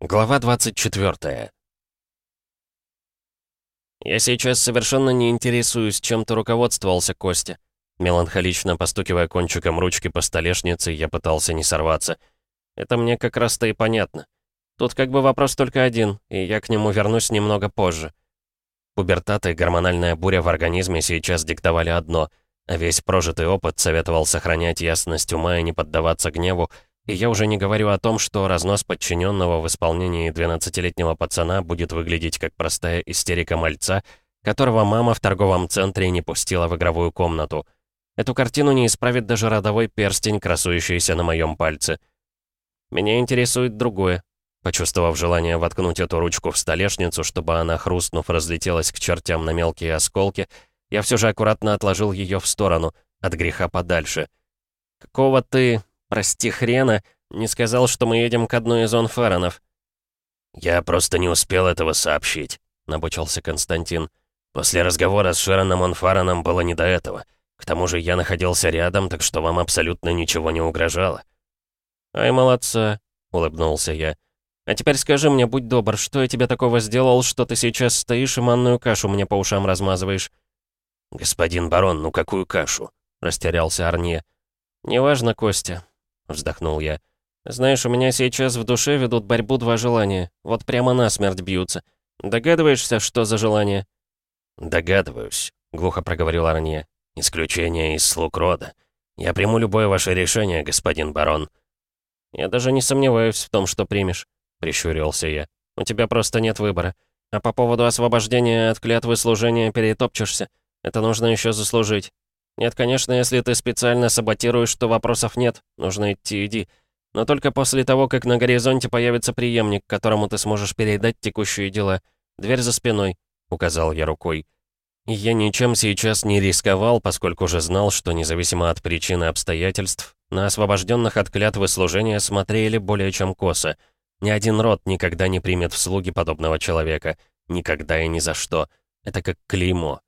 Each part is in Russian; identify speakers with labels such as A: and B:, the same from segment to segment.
A: Глава 24 «Я сейчас совершенно не интересуюсь, чем ты руководствовался, Костя». Меланхолично постукивая кончиком ручки по столешнице, я пытался не сорваться. Это мне как раз-то и понятно. Тут как бы вопрос только один, и я к нему вернусь немного позже. Пубертат и гормональная буря в организме сейчас диктовали одно, а весь прожитый опыт советовал сохранять ясность ума и не поддаваться гневу, и я уже не говорю о том, что разнос подчиненного в исполнении 12-летнего пацана будет выглядеть как простая истерика мальца, которого мама в торговом центре не пустила в игровую комнату. Эту картину не исправит даже родовой перстень, красующийся на моем пальце. Меня интересует другое. Почувствовав желание воткнуть эту ручку в столешницу, чтобы она, хрустнув, разлетелась к чертям на мелкие осколки, я все же аккуратно отложил ее в сторону, от греха подальше. «Какого ты...» прости хрена, не сказал, что мы едем к одной из зон Фаронов».
B: «Я просто не успел этого сообщить», — набучился Константин. «После разговора с Шероном Онфароном было не до этого. К тому же я находился рядом, так что вам абсолютно ничего не угрожало».
A: «Ай, молодца», — улыбнулся я. «А теперь скажи мне, будь добр, что я тебе такого сделал, что ты сейчас стоишь и манную кашу мне по ушам размазываешь?»
B: «Господин барон, ну какую кашу?» — растерялся Арне.
A: «Неважно, Костя. — вздохнул я. «Знаешь, у меня сейчас в душе ведут борьбу два желания. Вот прямо насмерть бьются. Догадываешься, что за желание?»
B: «Догадываюсь», — глухо проговорил Арне. «Исключение из слуг рода. Я приму любое ваше решение, господин барон».
A: «Я даже не сомневаюсь в том, что примешь», — прищурился я. «У тебя просто нет выбора. А по поводу освобождения от клятвы служения перетопчешься. Это нужно еще заслужить. Нет, конечно, если ты специально саботируешь, то вопросов нет. Нужно идти, иди. Но только после того, как на горизонте появится преемник, которому ты сможешь передать текущие дела. Дверь за спиной», — указал я рукой. И я ничем сейчас не рисковал, поскольку уже знал, что независимо от причин и обстоятельств, на освобожденных от клятвы служения смотрели более чем косо. Ни один род никогда не примет в слуги подобного человека. Никогда и ни за что. Это как клеймо.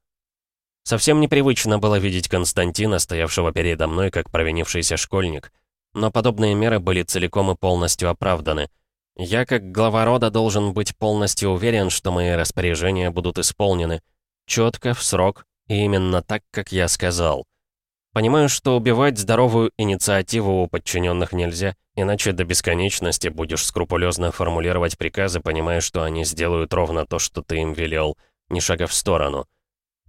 A: Совсем непривычно было видеть Константина, стоявшего передо мной как провинившийся школьник. Но подобные меры были целиком и полностью оправданы. Я, как глава рода, должен быть полностью уверен, что мои распоряжения будут исполнены. Четко, в срок, и именно так, как я сказал. Понимаю, что убивать здоровую инициативу у подчиненных нельзя, иначе до бесконечности будешь скрупулезно формулировать приказы, понимая, что они сделают ровно то, что ты им велел, ни шага в сторону.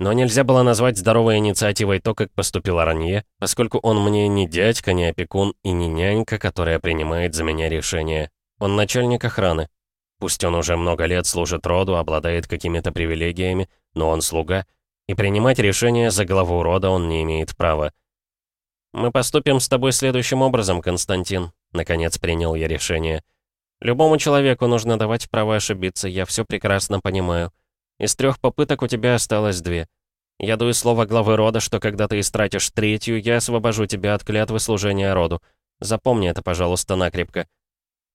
A: Но нельзя было назвать здоровой инициативой то, как поступил Аранье, поскольку он мне не дядька, не опекун и не нянька, которая принимает за меня решение. Он начальник охраны. Пусть он уже много лет служит роду, обладает какими-то привилегиями, но он слуга, и принимать решения за главу рода он не имеет права. «Мы поступим с тобой следующим образом, Константин», — наконец принял я решение. «Любому человеку нужно давать право ошибиться, я все прекрасно понимаю. Из трех попыток у тебя осталось две. Я даю слово главы рода, что когда ты истратишь третью, я освобожу тебя от клятвы служения роду. Запомни это, пожалуйста, накрепко».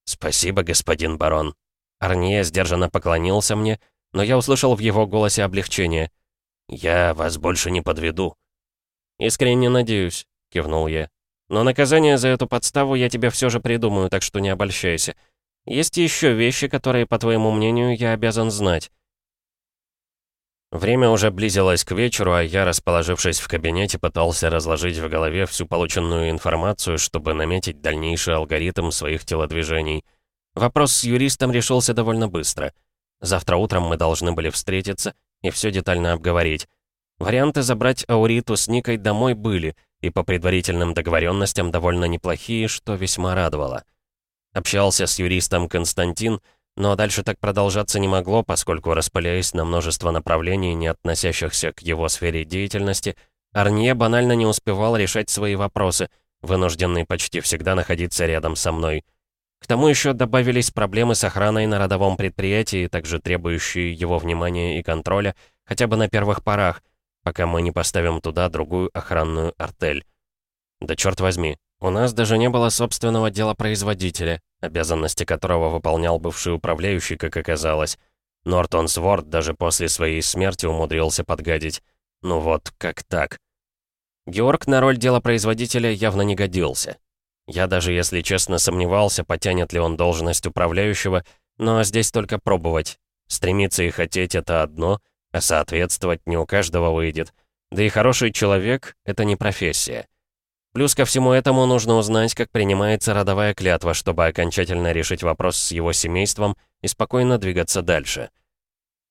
B: «Спасибо, господин барон».
A: Арния сдержанно поклонился мне, но я услышал в его голосе облегчение.
B: «Я вас больше не подведу».
A: «Искренне надеюсь», — кивнул я. «Но наказание за эту подставу я тебе все же придумаю, так что не обольщайся. Есть еще вещи, которые, по твоему мнению, я обязан знать». Время уже близилось к вечеру, а я, расположившись в кабинете, пытался разложить в голове всю полученную информацию, чтобы наметить дальнейший алгоритм своих телодвижений. Вопрос с юристом решился довольно быстро. Завтра утром мы должны были встретиться и все детально обговорить. Варианты забрать Ауриту с Никой домой были, и по предварительным договоренностям довольно неплохие, что весьма радовало. Общался с юристом Константин, но дальше так продолжаться не могло, поскольку, распыляясь на множество направлений, не относящихся к его сфере деятельности, Арнье банально не успевал решать свои вопросы, вынужденный почти всегда находиться рядом со мной. К тому еще добавились проблемы с охраной на родовом предприятии, также требующие его внимания и контроля, хотя бы на первых порах, пока мы не поставим туда другую охранную артель. Да черт возьми, у нас даже не было собственного делопроизводителя, обязанности которого выполнял бывший управляющий, как оказалось. Нортон Сворд даже после своей смерти умудрился подгадить. Ну вот, как так? Георг на роль делопроизводителя явно не годился. Я даже, если честно, сомневался, потянет ли он должность управляющего, Но здесь только пробовать. Стремиться и хотеть — это одно, а соответствовать не у каждого выйдет. Да и хороший человек — это не профессия. Плюс ко всему этому нужно узнать, как принимается родовая клятва, чтобы окончательно решить вопрос с его семейством и спокойно двигаться дальше.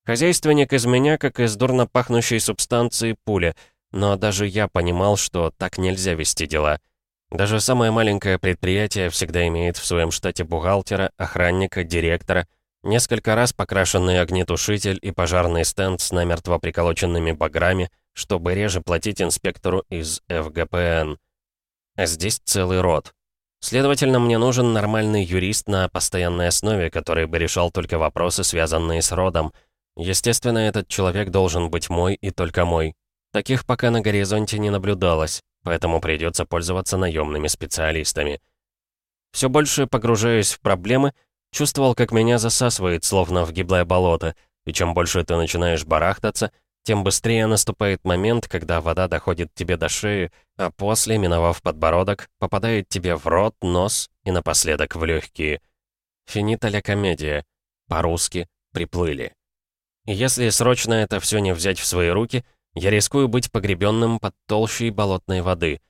A: Хозяйственник из меня, как из дурно пахнущей субстанции пуля, но даже я понимал, что так нельзя вести дела. Даже самое маленькое предприятие всегда имеет в своем штате бухгалтера, охранника, директора, несколько раз покрашенный огнетушитель и пожарный стенд с намертво приколоченными баграми, чтобы реже платить инспектору из ФГПН. А здесь целый род. Следовательно, мне нужен нормальный юрист на постоянной основе, который бы решал только вопросы, связанные с родом. Естественно, этот человек должен быть мой и только мой. Таких пока на горизонте не наблюдалось, поэтому придется пользоваться наемными специалистами. Все больше погружаясь в проблемы, чувствовал, как меня засасывает, словно в гиблое болото, и чем больше ты начинаешь барахтаться, тем быстрее наступает момент, когда вода доходит тебе до шеи, а после, миновав подбородок, попадает тебе в рот, нос и напоследок в легкие. Финита ля комедия. По-русски «приплыли». Если срочно это все не взять в свои руки, я рискую быть погребенным под толщей болотной воды.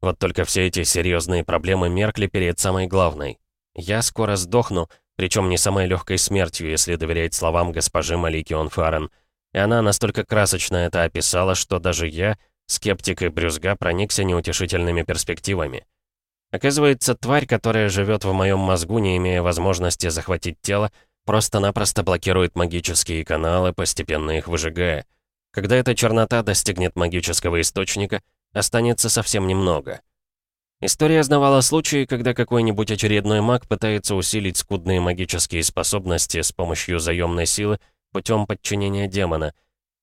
A: Вот только все эти серьезные проблемы меркли перед самой главной. Я скоро сдохну, причем не самой легкой смертью, если доверять словам госпожи Малики Онфарен — и она настолько красочно это описала, что даже я, скептик и брюзга, проникся неутешительными перспективами. Оказывается, тварь, которая живет в моем мозгу, не имея возможности захватить тело, просто-напросто блокирует магические каналы, постепенно их выжигая. Когда эта чернота достигнет магического источника, останется совсем немного. История знавала случаи, когда какой-нибудь очередной маг пытается усилить скудные магические способности с помощью заемной силы, путем подчинения демона.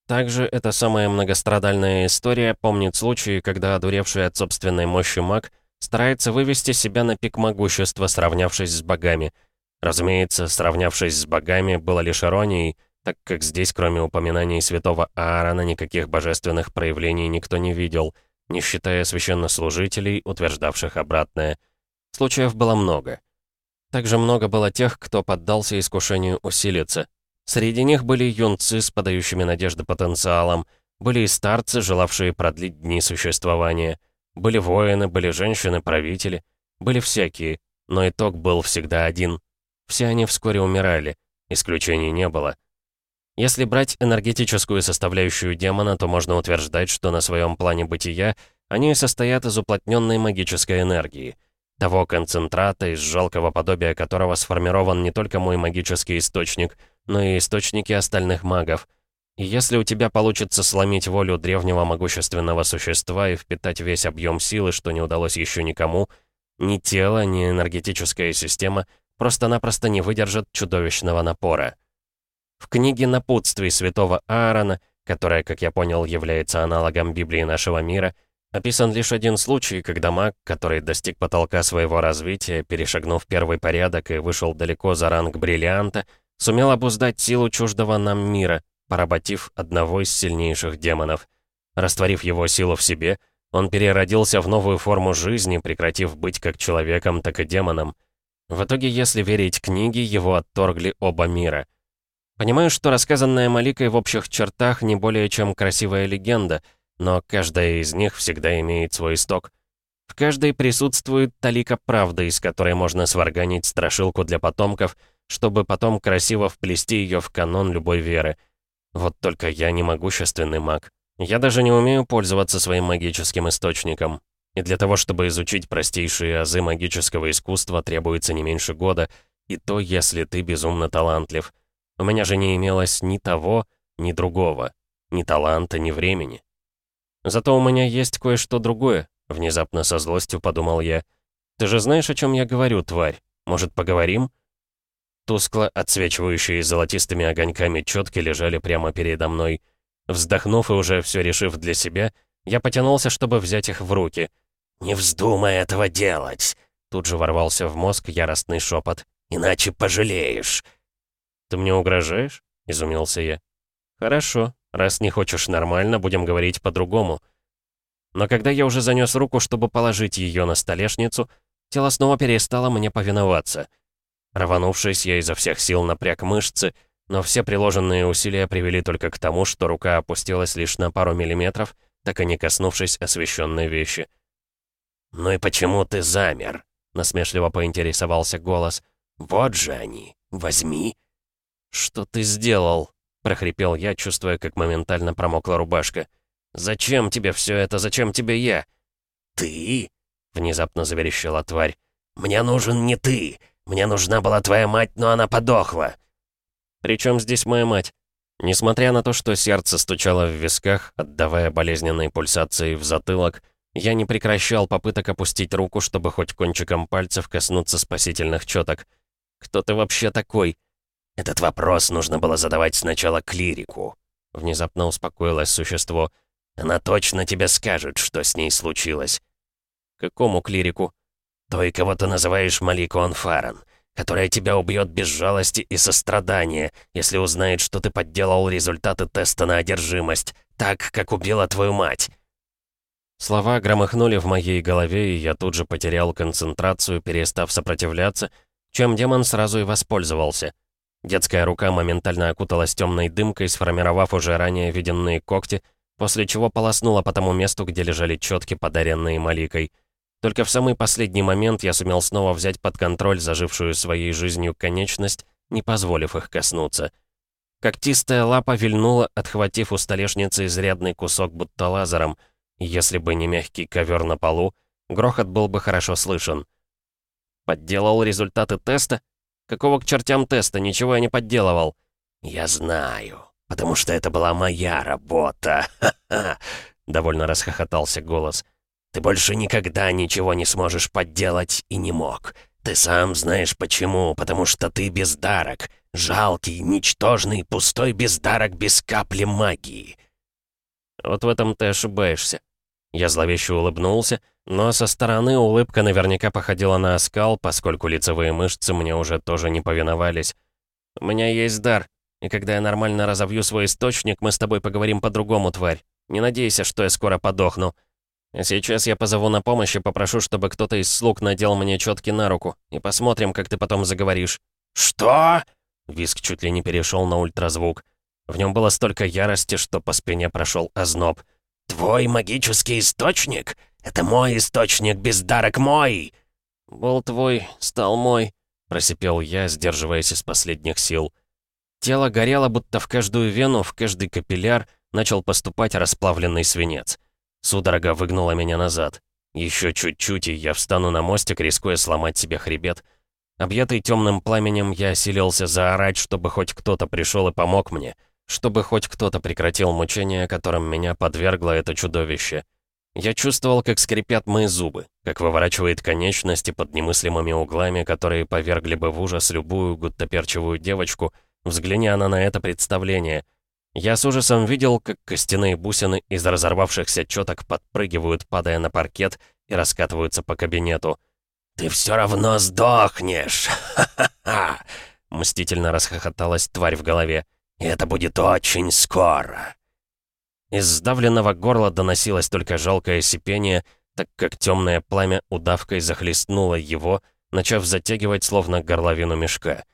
A: Также эта самая многострадальная история помнит случаи, когда одуревший от собственной мощи маг старается вывести себя на пик могущества, сравнявшись с богами. Разумеется, сравнявшись с богами, было лишь иронией, так как здесь, кроме упоминаний святого Аарона, никаких божественных проявлений никто не видел, не считая священнослужителей, утверждавших обратное. Случаев было много. Также много было тех, кто поддался искушению усилиться. Среди них были юнцы с подающими надежды потенциалом, были и старцы, желавшие продлить дни существования, были воины, были женщины-правители, были всякие, но итог был всегда один. Все они вскоре умирали, исключений не было. Если брать энергетическую составляющую демона, то можно утверждать, что на своем плане бытия они состоят из уплотненной магической энергии. Того концентрата, из жалкого подобия которого сформирован не только мой магический источник — но и источники остальных магов. И если у тебя получится сломить волю древнего могущественного существа и впитать весь объем силы, что не удалось еще никому, ни тело, ни энергетическая система просто-напросто не выдержат чудовищного напора. В книге «Напутствий» святого Аарона, которая, как я понял, является аналогом Библии нашего мира, описан лишь один случай, когда маг, который достиг потолка своего развития, перешагнув первый порядок и вышел далеко за ранг бриллианта, Сумел обуздать силу чуждого нам мира, поработив одного из сильнейших демонов. Растворив его силу в себе, он переродился в новую форму жизни, прекратив быть как человеком, так и демоном. В итоге, если верить книге, его отторгли оба мира. Понимаю, что рассказанная Маликой в общих чертах не более чем красивая легенда, но каждая из них всегда имеет свой исток. В каждой присутствует талика правды, из которой можно сварганить страшилку для потомков — чтобы потом красиво вплести ее в канон любой веры. Вот только я не могущественный маг. Я даже не умею пользоваться своим магическим источником. И для того, чтобы изучить простейшие азы магического искусства, требуется не меньше года, и то, если ты безумно талантлив. У меня же не имелось ни того, ни другого. Ни таланта, ни времени. Зато у меня есть кое-что другое, внезапно со злостью подумал я. Ты же знаешь, о чем я говорю, тварь? Может, поговорим? Тускло отсвечивающие золотистыми огоньками четки лежали прямо передо мной. Вздохнув и уже все решив для себя, я потянулся, чтобы взять их в руки. «Не вздумай этого делать!» Тут же ворвался в мозг яростный шепот. «Иначе пожалеешь!» «Ты мне угрожаешь?» — изумился я. «Хорошо. Раз не хочешь нормально, будем говорить по-другому». Но когда я уже занес руку, чтобы положить ее на столешницу, тело снова перестало мне повиноваться — Рванувшись, я изо всех сил напряг мышцы, но все приложенные усилия привели только к тому, что рука опустилась лишь на пару миллиметров, так и не коснувшись освещенной вещи.
B: «Ну и почему ты замер?» — насмешливо поинтересовался голос. «Вот же они! Возьми!»
A: «Что ты сделал?» — прохрипел я, чувствуя, как моментально промокла рубашка. «Зачем тебе все это? Зачем тебе я?»
B: «Ты?» — внезапно заверещала тварь. «Мне нужен не ты! Мне нужна была твоя мать, но она подохла!»
A: «При чем здесь моя мать?» Несмотря на то, что сердце стучало в висках, отдавая болезненные пульсации в затылок, я не прекращал попыток опустить руку, чтобы хоть кончиком пальцев коснуться спасительных четок. «Кто ты вообще такой?»
B: «Этот вопрос нужно было задавать сначала клирику», —
A: внезапно успокоилось существо.
B: «Она точно тебе скажет, что с ней случилось».
A: «Какому клирику?»
B: «Той, кого ты называешь Малико Фаран, которая тебя убьет без жалости и сострадания, если узнает, что ты подделал результаты теста на одержимость, так, как убила твою мать».
A: Слова громыхнули в моей голове, и я тут же потерял концентрацию, перестав сопротивляться, чем демон сразу и воспользовался. Детская рука моментально окуталась темной дымкой, сформировав уже ранее виденные когти, после чего полоснула по тому месту, где лежали четки, подаренные Маликой. Только в самый последний момент я сумел снова взять под контроль зажившую своей жизнью конечность, не позволив их коснуться. Когтистая лапа вильнула, отхватив у столешницы изрядный кусок будто лазером — если бы не мягкий ковер на полу, грохот был бы хорошо слышен. Подделал результаты теста? Какого к чертям теста? Ничего я не подделывал.
B: Я знаю, потому что это была моя работа. Ха-ха! Довольно расхохотался голос. Ты больше никогда ничего не сможешь подделать и не мог. Ты сам знаешь почему, потому что ты бездарок. Жалкий, ничтожный, пустой бездарок без капли магии.
A: Вот в этом ты ошибаешься. Я зловеще улыбнулся, но со стороны улыбка наверняка походила на оскал, поскольку лицевые мышцы мне уже тоже не повиновались. «У меня есть дар, и когда я нормально разовью свой источник, мы с тобой поговорим по-другому, тварь. Не надейся, что я скоро подохну. Сейчас я позову на помощь и попрошу, чтобы кто-то из слуг надел мне четки на руку, и посмотрим, как ты потом заговоришь».
B: «Что?»
A: Виск чуть ли не перешел на ультразвук. В нем было столько ярости, что по спине прошел озноб.
B: «Твой магический источник? Это мой источник, бездарок мой!»
A: «Был твой, стал мой», — просипел я, сдерживаясь из последних сил. Тело горело, будто в каждую вену, в каждый капилляр начал поступать расплавленный свинец. Судорога выгнула меня назад. Еще чуть-чуть, и я встану на мостик, рискуя сломать себе хребет. Объятый темным пламенем, я осилился заорать, чтобы хоть кто-то пришел и помог мне — чтобы хоть кто-то прекратил мучение, которым меня подвергло это чудовище. Я чувствовал, как скрипят мои зубы, как выворачивает конечности под немыслимыми углами, которые повергли бы в ужас любую гуттаперчевую девочку, взгляни она на это представление. Я с ужасом видел, как костяные бусины из разорвавшихся четок подпрыгивают, падая на паркет, и раскатываются по кабинету.
B: «Ты все равно сдохнешь! Ха-ха-ха!»
A: Мстительно расхохоталась тварь в голове.
B: И это будет очень скоро.
A: Из сдавленного горла доносилось только жалкое сипение, так как темное пламя удавкой захлестнуло его, начав затягивать словно горловину мешка.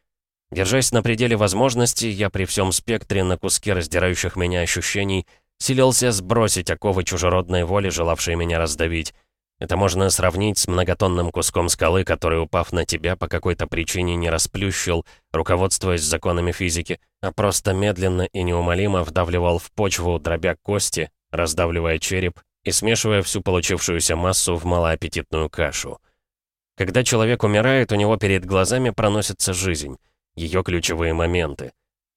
A: Держась на пределе возможностей, я при всем спектре на куски раздирающих меня ощущений силился сбросить оковы чужеродной воли, желавшей меня раздавить. Это можно сравнить с многотонным куском скалы, который, упав на тебя, по какой-то причине не расплющил, руководствуясь законами физики, а просто медленно и неумолимо вдавливал в почву, дробя кости, раздавливая череп и смешивая всю получившуюся массу в малоаппетитную кашу. Когда человек умирает, у него перед глазами проносится жизнь, ее ключевые моменты.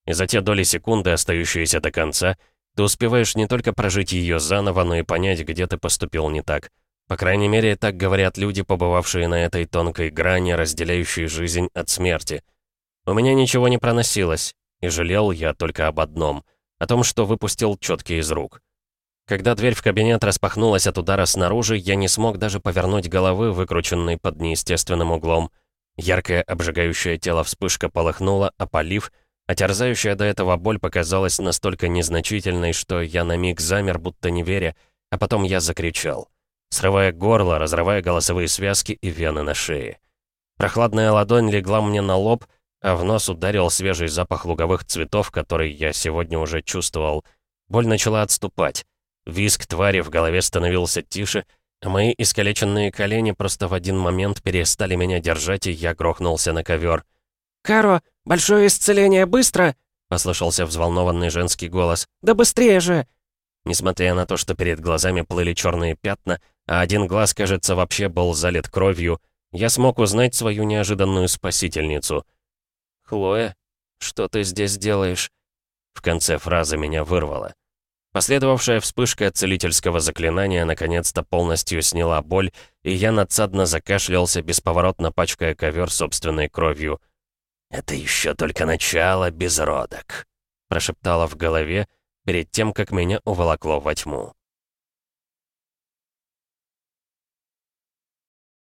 A: И за те доли секунды, остающиеся до конца, ты успеваешь не только прожить ее заново, но и понять, где ты поступил не так — по крайней мере, так говорят люди, побывавшие на этой тонкой грани, разделяющей жизнь от смерти. У меня ничего не проносилось, и жалел я только об одном — о том, что выпустил четкий из рук. Когда дверь в кабинет распахнулась от удара снаружи, я не смог даже повернуть головы, выкрученной под неестественным углом. Яркая обжигающая тело вспышка полыхнула, опалив, а терзающая до этого боль показалась настолько незначительной, что я на миг замер, будто не веря, а потом я закричал срывая горло, разрывая голосовые связки и вены на шее. Прохладная ладонь легла мне на лоб, а в нос ударил свежий запах луговых цветов, который я сегодня уже чувствовал. Боль начала отступать. Виск твари в голове становился тише, мои искалеченные колени просто в один момент перестали меня держать, и я грохнулся на ковер.
C: «Каро, большое исцеление, быстро!»
A: — послышался взволнованный женский голос.
C: «Да быстрее же!»
A: Несмотря на то, что перед глазами плыли черные пятна, а один глаз, кажется, вообще был залит кровью, я смог узнать свою неожиданную спасительницу. «Хлоя, что ты здесь делаешь?» В конце фразы меня вырвало. Последовавшая вспышка целительского заклинания наконец-то полностью сняла боль, и я надсадно закашлялся, бесповоротно пачкая ковер собственной кровью.
B: «Это еще только начало, безродок», —
A: прошептала в голове, перед тем, как меня уволокло во тьму.